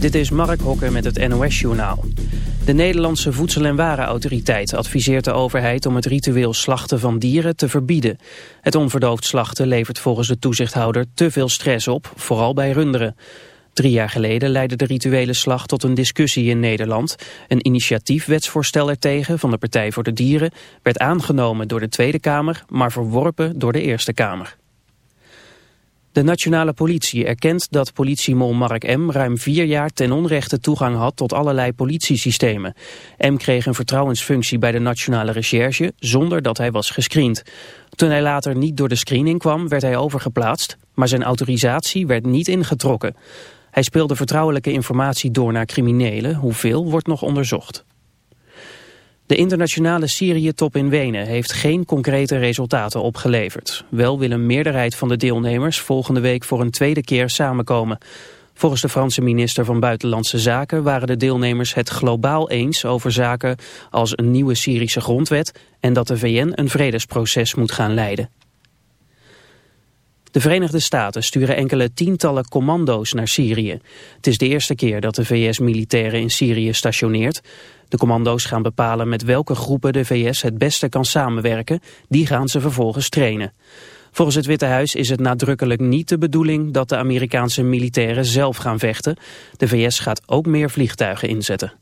dit is Mark Hokker met het NOS-journaal. De Nederlandse Voedsel- en Warenautoriteit adviseert de overheid om het ritueel slachten van dieren te verbieden. Het onverdoofd slachten levert volgens de toezichthouder te veel stress op, vooral bij runderen. Drie jaar geleden leidde de rituele slacht tot een discussie in Nederland. Een initiatiefwetsvoorstel ertegen van de Partij voor de Dieren werd aangenomen door de Tweede Kamer, maar verworpen door de Eerste Kamer. De nationale politie erkent dat politiemol Mark M. ruim vier jaar ten onrechte toegang had tot allerlei politiesystemen. M. kreeg een vertrouwensfunctie bij de nationale recherche zonder dat hij was gescreend. Toen hij later niet door de screening kwam werd hij overgeplaatst, maar zijn autorisatie werd niet ingetrokken. Hij speelde vertrouwelijke informatie door naar criminelen, hoeveel wordt nog onderzocht. De internationale Syrië-top in Wenen heeft geen concrete resultaten opgeleverd. Wel wil een meerderheid van de deelnemers volgende week voor een tweede keer samenkomen. Volgens de Franse minister van Buitenlandse Zaken waren de deelnemers het globaal eens over zaken als een nieuwe Syrische grondwet en dat de VN een vredesproces moet gaan leiden. De Verenigde Staten sturen enkele tientallen commando's naar Syrië. Het is de eerste keer dat de VS militairen in Syrië stationeert. De commando's gaan bepalen met welke groepen de VS het beste kan samenwerken. Die gaan ze vervolgens trainen. Volgens het Witte Huis is het nadrukkelijk niet de bedoeling dat de Amerikaanse militairen zelf gaan vechten. De VS gaat ook meer vliegtuigen inzetten.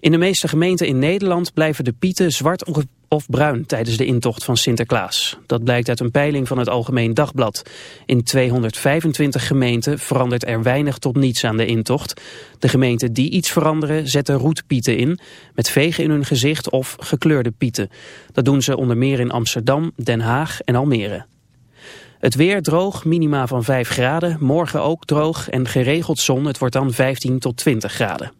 In de meeste gemeenten in Nederland blijven de pieten zwart of bruin tijdens de intocht van Sinterklaas. Dat blijkt uit een peiling van het Algemeen Dagblad. In 225 gemeenten verandert er weinig tot niets aan de intocht. De gemeenten die iets veranderen zetten roetpieten in, met vegen in hun gezicht of gekleurde pieten. Dat doen ze onder meer in Amsterdam, Den Haag en Almere. Het weer droog, minima van 5 graden, morgen ook droog en geregeld zon. Het wordt dan 15 tot 20 graden.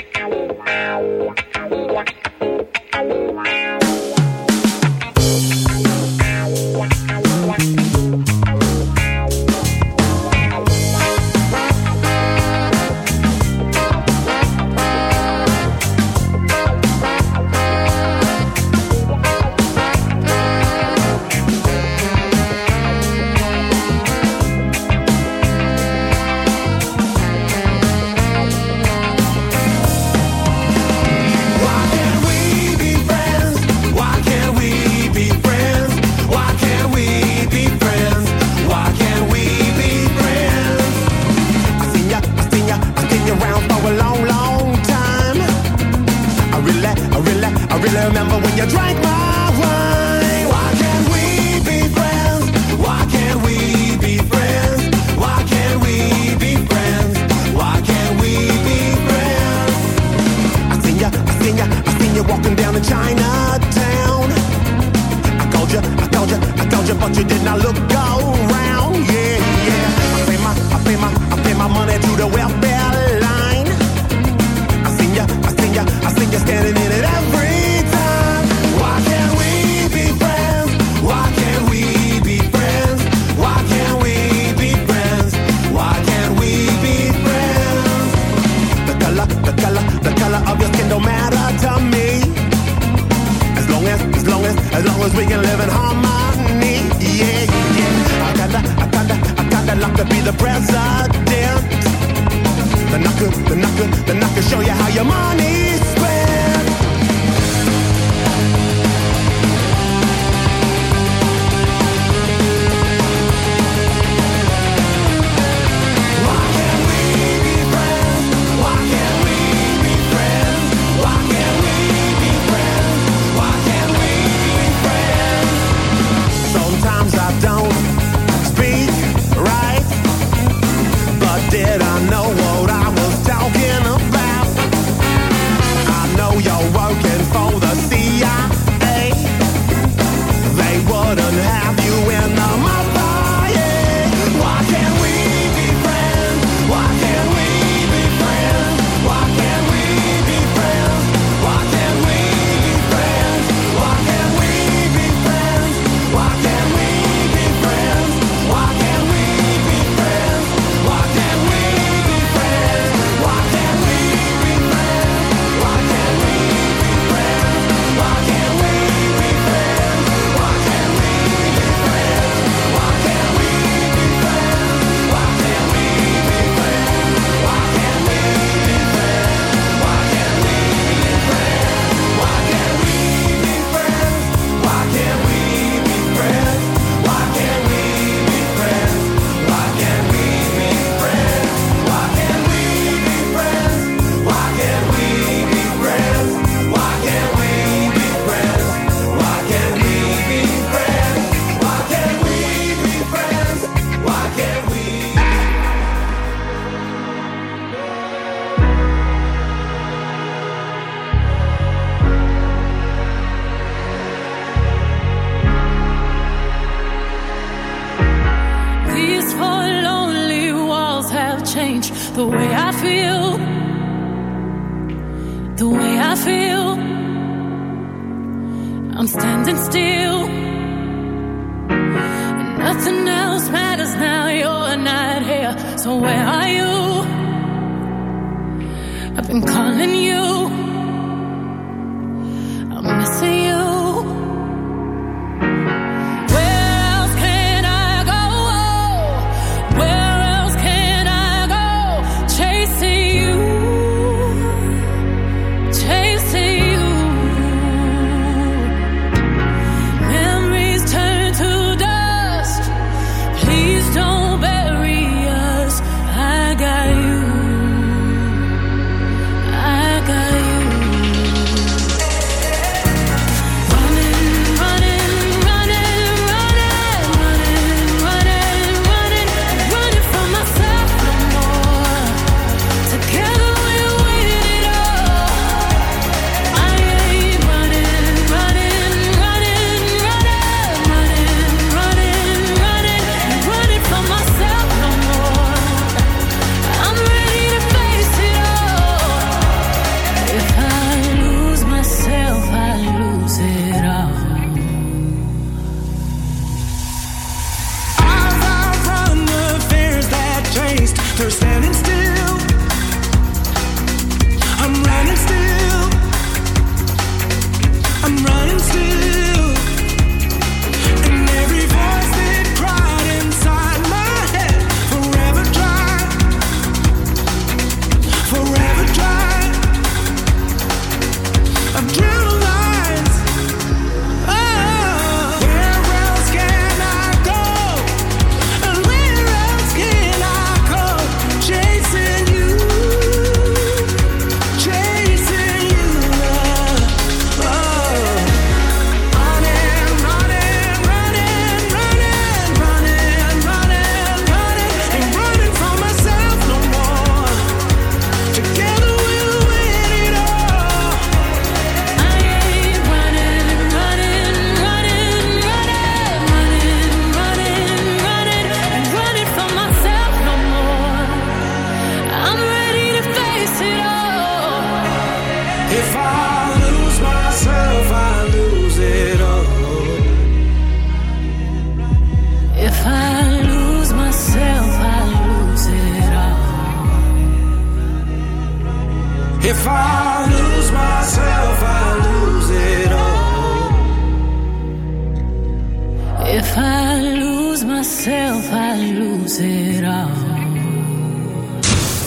Myself, I lose it all.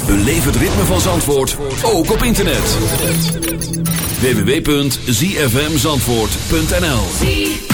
Beleef het ritme van Zandvoort, ook op internet. www.zfmzandvoort.nl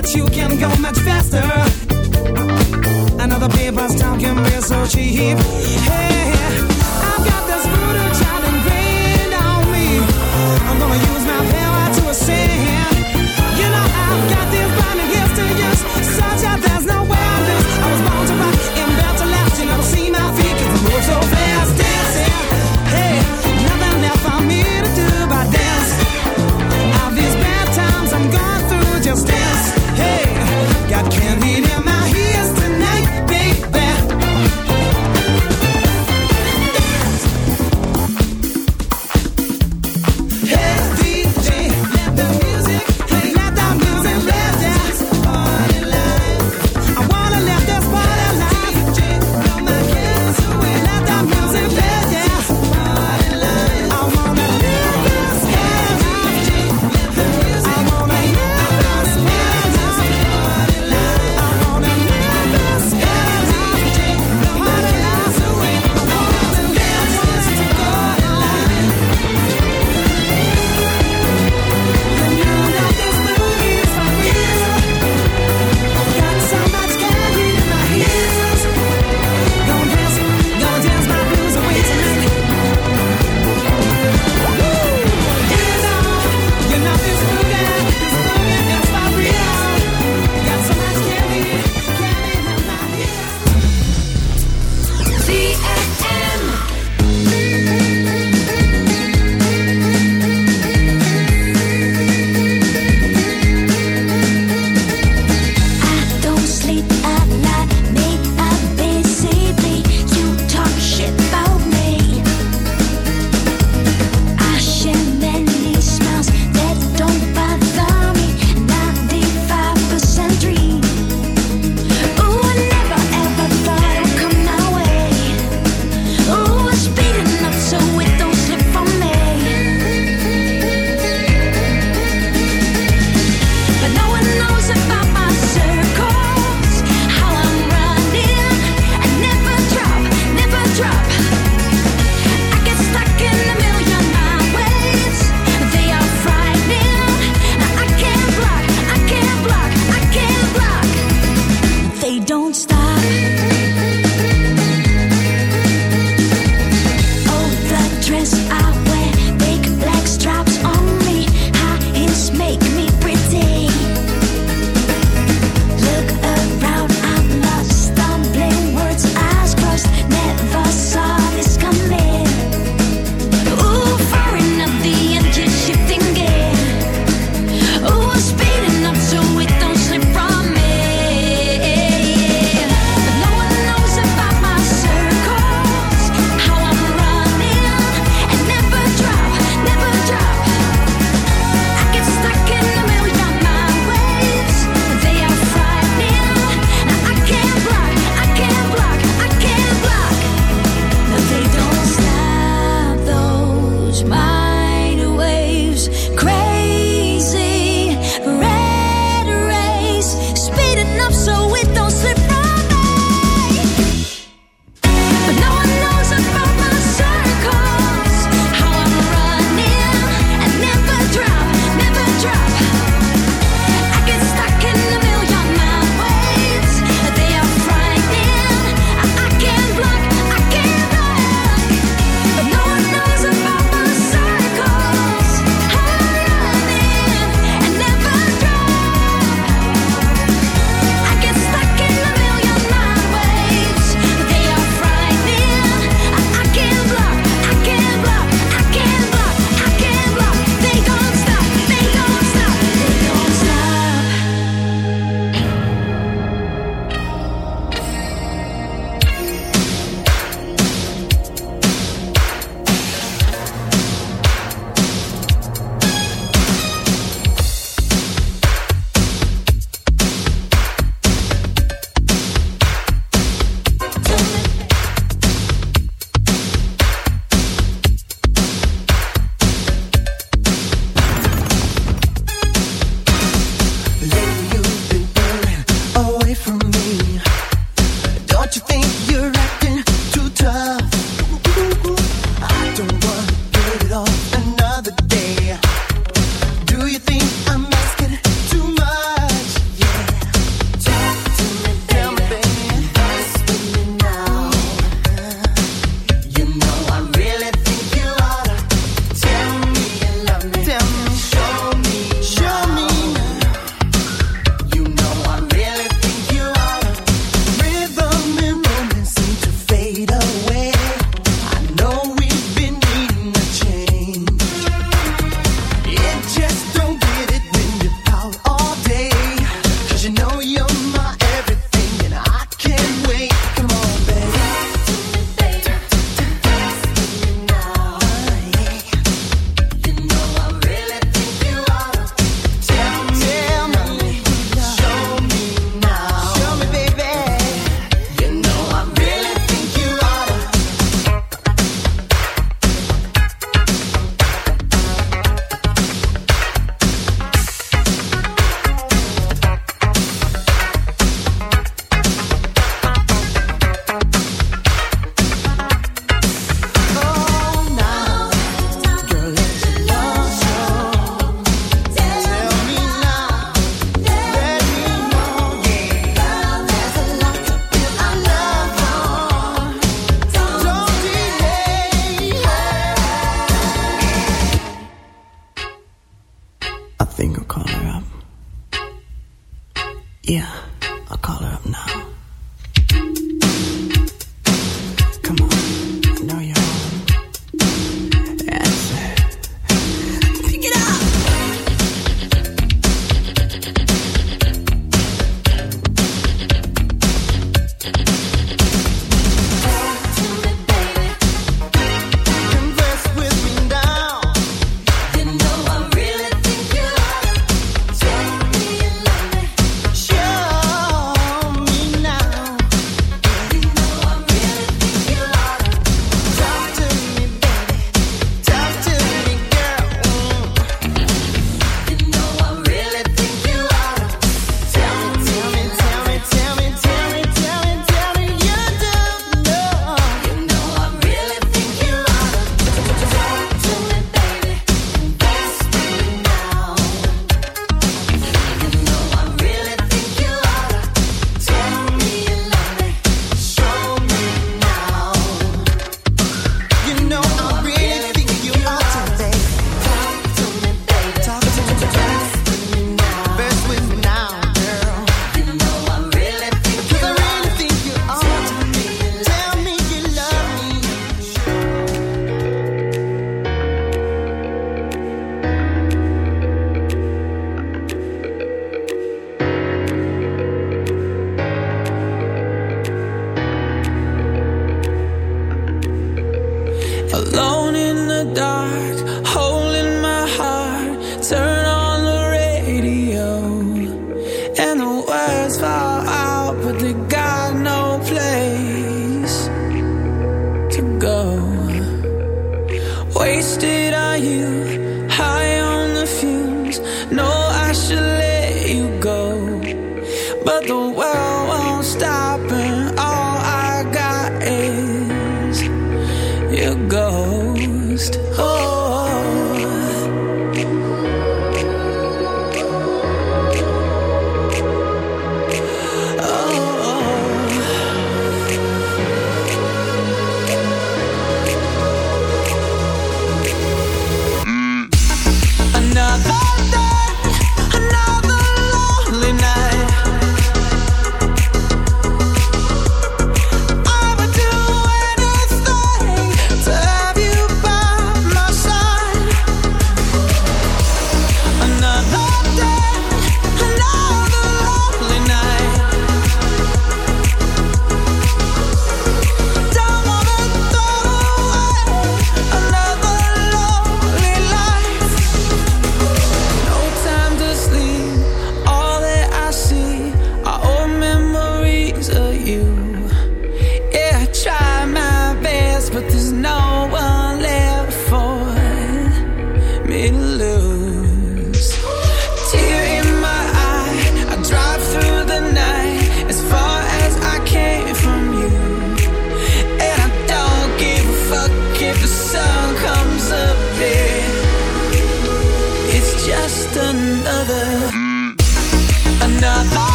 that you can go much faster. Another paper's talking me so cheap. Hey.